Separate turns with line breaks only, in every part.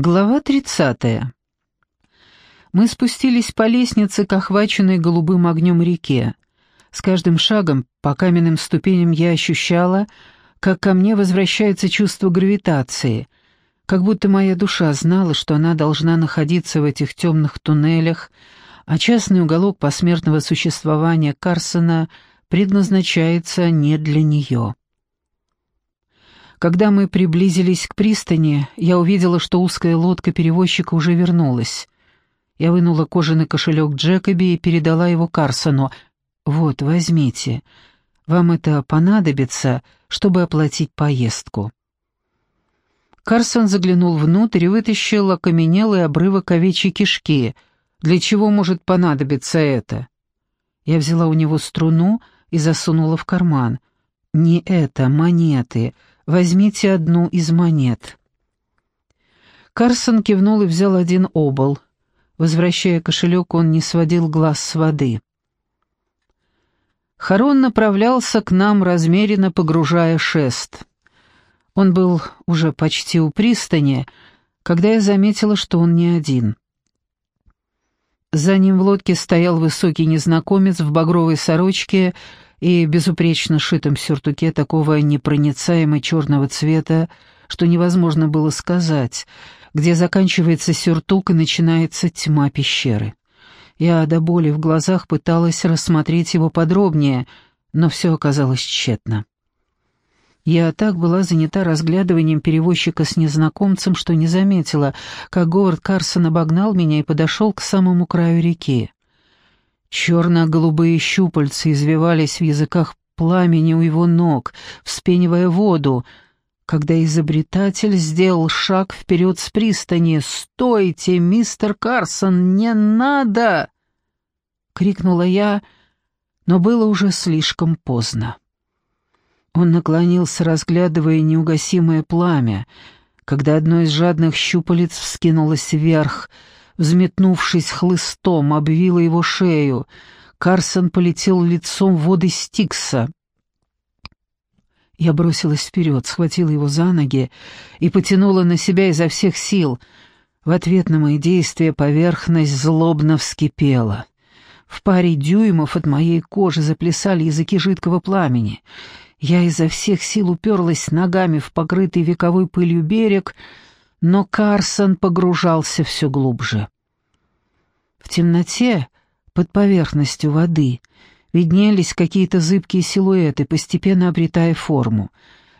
Глава 30. Мы спустились по лестнице к охваченной голубым огнем реке. С каждым шагом по каменным ступеням я ощущала, как ко мне возвращается чувство гравитации, как будто моя душа знала, что она должна находиться в этих темных туннелях, а частный уголок посмертного существования Карсона предназначается не для нее. Когда мы приблизились к пристани, я увидела, что узкая лодка перевозчика уже вернулась. Я вынула кожаный кошелек Джекоби и передала его Карсону. «Вот, возьмите. Вам это понадобится, чтобы оплатить поездку». Карсон заглянул внутрь и вытащил окаменелый обрывок овечьей кишки. «Для чего может понадобиться это?» Я взяла у него струну и засунула в карман. «Не это, монеты. Возьмите одну из монет». Карсон кивнул и взял один обол. Возвращая кошелек, он не сводил глаз с воды. Харон направлялся к нам, размеренно погружая шест. Он был уже почти у пристани, когда я заметила, что он не один. За ним в лодке стоял высокий незнакомец в багровой сорочке и безупречно шитом сюртуке такого непроницаемо черного цвета, что невозможно было сказать, где заканчивается сюртук и начинается тьма пещеры. Я до боли в глазах пыталась рассмотреть его подробнее, но все оказалось тщетно. Я так была занята разглядыванием перевозчика с незнакомцем, что не заметила, как Говард Карсон обогнал меня и подошел к самому краю реки. Черно-голубые щупальца извивались в языках пламени у его ног, вспенивая воду, когда изобретатель сделал шаг вперед с пристани. «Стойте, мистер Карсон, не надо!» — крикнула я, но было уже слишком поздно. Он наклонился, разглядывая неугасимое пламя, когда одно из жадных щупалец вскинулось вверх — взметнувшись хлыстом, обвила его шею. Карсон полетел лицом в воды Стикса. Я бросилась вперед, схватила его за ноги и потянула на себя изо всех сил. В ответ на мои действия поверхность злобно вскипела. В паре дюймов от моей кожи заплясали языки жидкого пламени. Я изо всех сил уперлась ногами в покрытый вековой пылью берег — но Карсон погружался все глубже. В темноте, под поверхностью воды, виднелись какие-то зыбкие силуэты, постепенно обретая форму.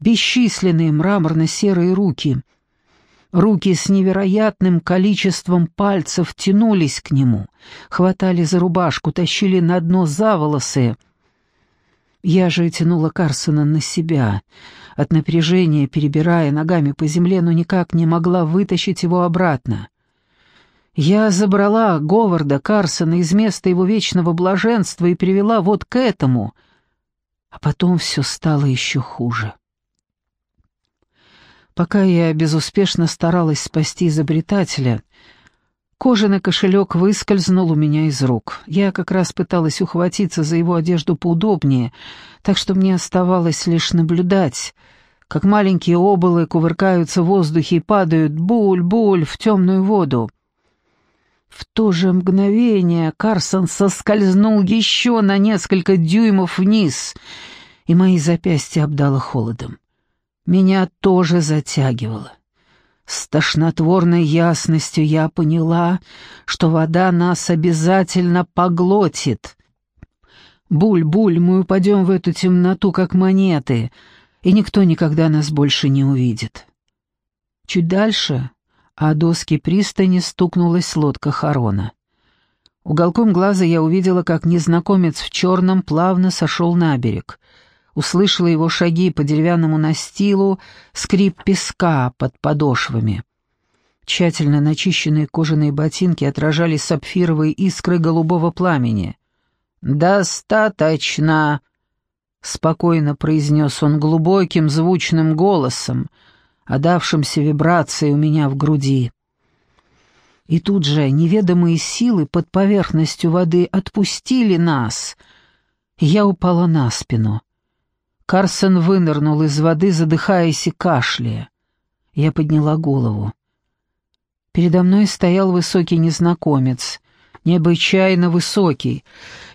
Бесчисленные мраморно-серые руки. Руки с невероятным количеством пальцев тянулись к нему, хватали за рубашку, тащили на дно за волосы — я же тянула Карсона на себя, от напряжения перебирая ногами по земле, но никак не могла вытащить его обратно. Я забрала Говарда Карсона из места его вечного блаженства и привела вот к этому, а потом все стало еще хуже. Пока я безуспешно старалась спасти изобретателя, Кожаный кошелек выскользнул у меня из рук. Я как раз пыталась ухватиться за его одежду поудобнее, так что мне оставалось лишь наблюдать, как маленькие оболы кувыркаются в воздухе и падают буль-буль в темную воду. В то же мгновение Карсон соскользнул еще на несколько дюймов вниз, и мои запястья обдало холодом. Меня тоже затягивало. С тошнотворной ясностью я поняла, что вода нас обязательно поглотит. Буль-буль, мы упадем в эту темноту, как монеты, и никто никогда нас больше не увидит. Чуть дальше о доски пристани стукнулась лодка Харона. Уголком глаза я увидела, как незнакомец в черном плавно сошел на берег — услышала его шаги по деревянному настилу, скрип песка под подошвами. Тщательно начищенные кожаные ботинки отражали сапфировые искры голубого пламени. «Достаточно!» — спокойно произнес он глубоким звучным голосом, отдавшимся вибрацией у меня в груди. И тут же неведомые силы под поверхностью воды отпустили нас, я упала на спину. Карсон вынырнул из воды, задыхаясь и кашляя. Я подняла голову. Передо мной стоял высокий незнакомец, необычайно высокий.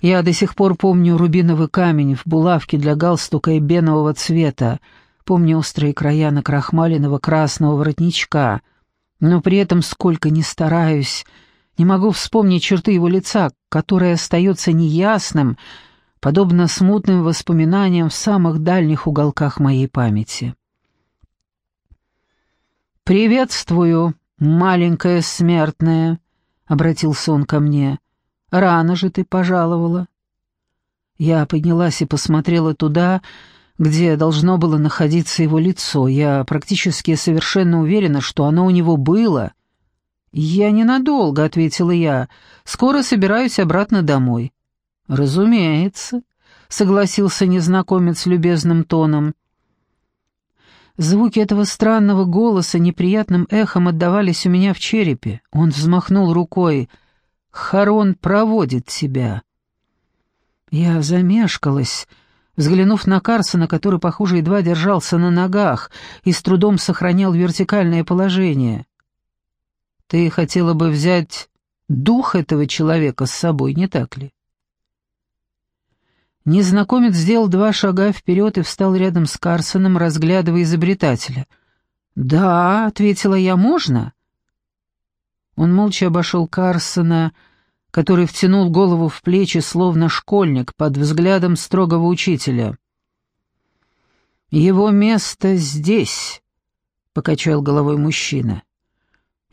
Я до сих пор помню рубиновый камень в булавке для галстука и бенового цвета, помню острые края накрахмаленного красного воротничка, но при этом, сколько ни стараюсь, не могу вспомнить черты его лица, которое остается неясным, подобно смутным воспоминаниям в самых дальних уголках моей памяти. «Приветствую, маленькая смертная», — обратился он ко мне. «Рано же ты пожаловала». Я поднялась и посмотрела туда, где должно было находиться его лицо. Я практически совершенно уверена, что оно у него было. «Я ненадолго», — ответила я. «Скоро собираюсь обратно домой». «Разумеется», — согласился незнакомец любезным тоном. Звуки этого странного голоса неприятным эхом отдавались у меня в черепе. Он взмахнул рукой. «Харон проводит тебя». Я замешкалась, взглянув на Карсона, который, похоже, едва держался на ногах и с трудом сохранял вертикальное положение. «Ты хотела бы взять дух этого человека с собой, не так ли?» Незнакомец сделал два шага вперед и встал рядом с Карсоном, разглядывая изобретателя. «Да», — ответила я, — «можно?» Он молча обошел Карсона, который втянул голову в плечи, словно школьник, под взглядом строгого учителя. «Его место здесь», — покачал головой мужчина.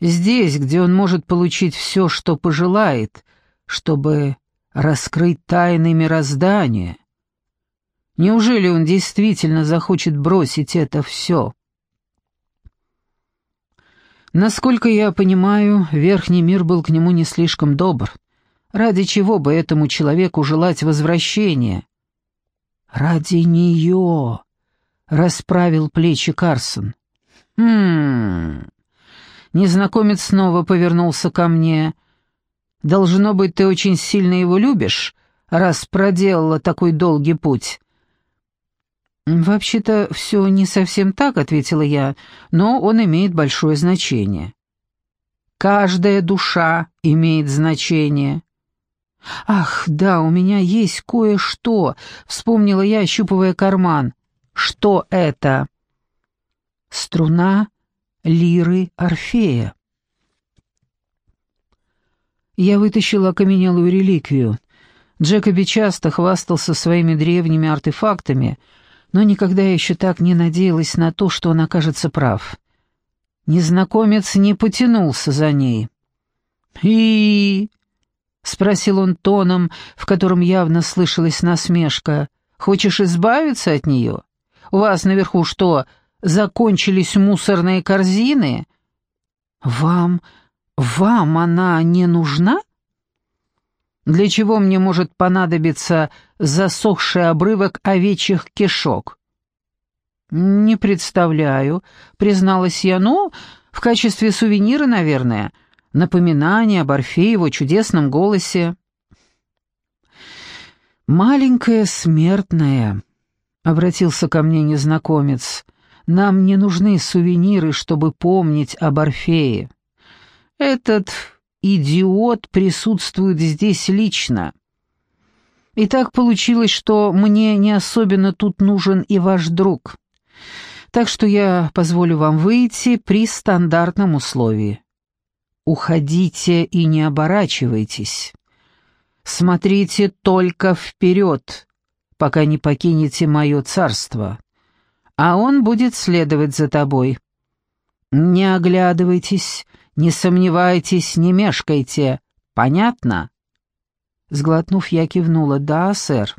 «Здесь, где он может получить все, что пожелает, чтобы раскрыть тайны мироздания. Неужели он действительно захочет бросить это все? Насколько я понимаю, верхний мир был к нему не слишком добр. Ради чего бы этому человеку желать возвращения? Ради нее, — расправил плечи Карсон. Хм... Незнакомец снова повернулся ко мне — Должно быть, ты очень сильно его любишь, раз проделала такой долгий путь». «Вообще-то все не совсем так», — ответила я, — «но он имеет большое значение». «Каждая душа имеет значение». «Ах, да, у меня есть кое-что», — вспомнила я, ощупывая карман. «Что это?» «Струна лиры Орфея». Я вытащила окаменелую реликвию. Джекоби часто хвастался своими древними артефактами, но никогда еще так не надеялась на то, что он окажется прав. Незнакомец не потянулся за ней. «И...» — спросил он тоном, в котором явно слышалась насмешка. «Хочешь избавиться от нее? У вас наверху что, закончились мусорные корзины?» «Вам «Вам она не нужна?» «Для чего мне может понадобиться засохший обрывок овечьих кишок?» «Не представляю», — призналась я, — «ну, в качестве сувенира, наверное, напоминание об Орфее его чудесном голосе». «Маленькая смертная», — обратился ко мне незнакомец, — «нам не нужны сувениры, чтобы помнить об Орфее». Этот идиот присутствует здесь лично. И так получилось, что мне не особенно тут нужен и ваш друг. Так что я позволю вам выйти при стандартном условии. Уходите и не оборачивайтесь. Смотрите только вперед, пока не покинете мое царство, а он будет следовать за тобой. Не оглядывайтесь, не сомневайтесь, не мешкайте. Понятно?» Сглотнув, я кивнула. «Да, сэр».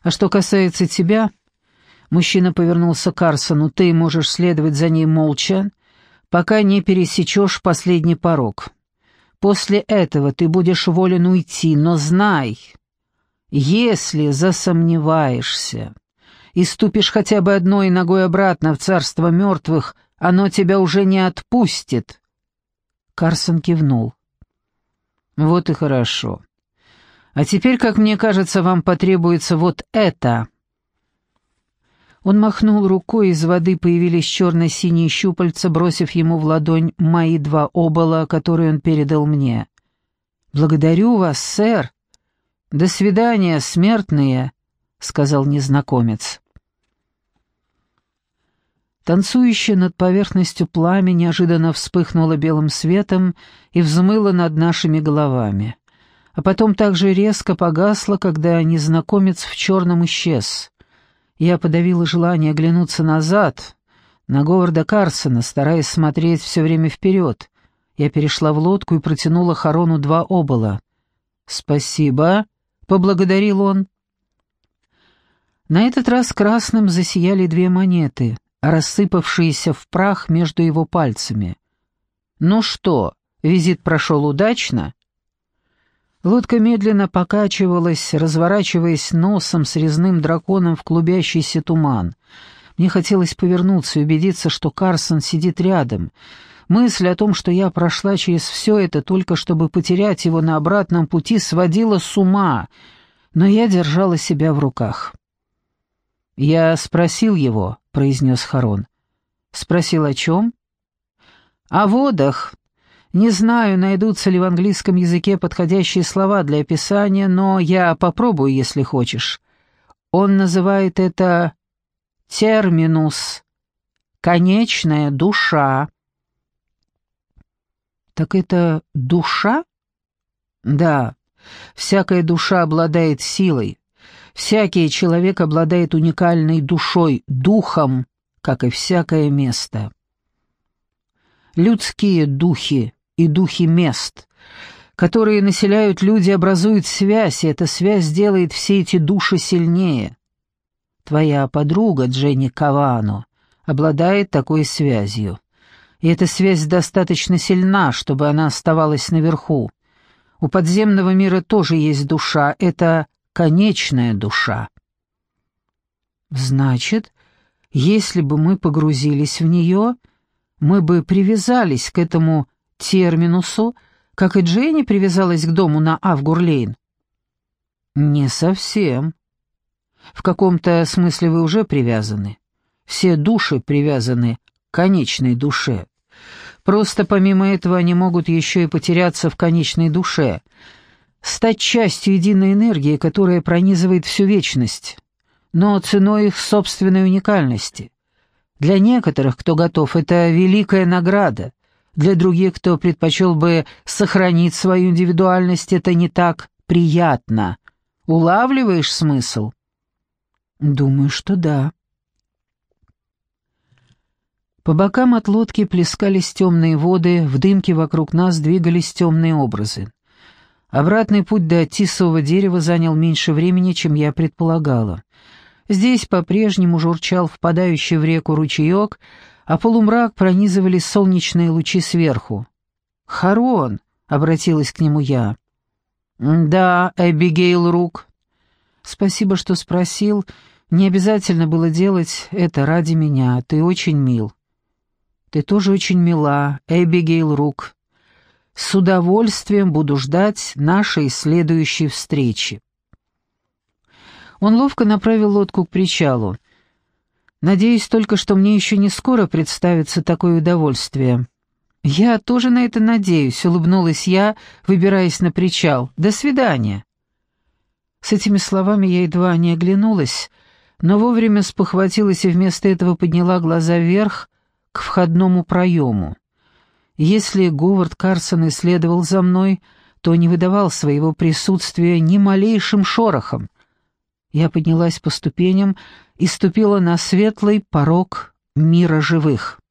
«А что касается тебя...» Мужчина повернулся к Карсону. «Ты можешь следовать за ней молча, пока не пересечешь последний порог. После этого ты будешь волен уйти, но знай, если засомневаешься и ступишь хотя бы одной ногой обратно в царство мертвых, оно тебя уже не отпустит». Карсон кивнул. «Вот и хорошо. А теперь, как мне кажется, вам потребуется вот это». Он махнул рукой, из воды появились черно-синие щупальца, бросив ему в ладонь мои два обола, которые он передал мне. «Благодарю вас, сэр!» «До свидания, смертные!» — сказал незнакомец. Танцующее над поверхностью пламя неожиданно вспыхнуло белым светом и взмыло над нашими головами. А потом также резко погасло, когда незнакомец в черном исчез. Я подавила желание оглянуться назад, на Говарда Карсона, стараясь смотреть все время вперед. Я перешла в лодку и протянула Харону два обола. «Спасибо», — поблагодарил он. На этот раз красным засияли две монеты, рассыпавшиеся в прах между его пальцами. «Ну что, визит прошел удачно?» Лодка медленно покачивалась, разворачиваясь носом с резным драконом в клубящийся туман. Мне хотелось повернуться и убедиться, что Карсон сидит рядом. Мысль о том, что я прошла через все это только чтобы потерять его на обратном пути, сводила с ума, но я держала себя в руках. «Я спросил его», — произнес Харон. «Спросил о чем?» «О водах», не знаю, найдутся ли в английском языке подходящие слова для описания, но я попробую, если хочешь. Он называет это терминус, конечная душа. Так это душа? Да, всякая душа обладает силой. Всякий человек обладает уникальной душой, духом, как и всякое место. Людские духи и духи мест, которые населяют люди, образуют связь, и эта связь делает все эти души сильнее. Твоя подруга Дженни Кавано обладает такой связью, и эта связь достаточно сильна, чтобы она оставалась наверху. У подземного мира тоже есть душа, это конечная душа. Значит, если бы мы погрузились в нее, мы бы привязались к этому терминусу, как и Дженни привязалась к дому на Авгурлейн? Не совсем. В каком-то смысле вы уже привязаны. Все души привязаны к конечной душе. Просто помимо этого они могут еще и потеряться в конечной душе, стать частью единой энергии, которая пронизывает всю вечность, но ценой их собственной уникальности. Для некоторых, кто готов, это великая награда, для других, кто предпочел бы сохранить свою индивидуальность, это не так приятно. Улавливаешь смысл? Думаю, что да. По бокам от лодки плескались темные воды, в дымке вокруг нас двигались темные образы. Обратный путь до тисового дерева занял меньше времени, чем я предполагала. Здесь по-прежнему журчал впадающий в реку ручеек, а полумрак пронизывали солнечные лучи сверху. «Харон!» — обратилась к нему я. «Да, Эбигейл Рук». «Спасибо, что спросил. Не обязательно было делать это ради меня. Ты очень мил». «Ты тоже очень мила, Эбигейл Рук. С удовольствием буду ждать нашей следующей встречи». Он ловко направил лодку к причалу. Надеюсь только, что мне еще не скоро представится такое удовольствие. Я тоже на это надеюсь, улыбнулась я, выбираясь на причал. До свидания. С этими словами я едва не оглянулась, но вовремя спохватилась и вместо этого подняла глаза вверх к входному проему. Если Говард Карсон исследовал за мной, то не выдавал своего присутствия ни малейшим шорохом. Я поднялась по ступеням и ступила на светлый порог мира живых.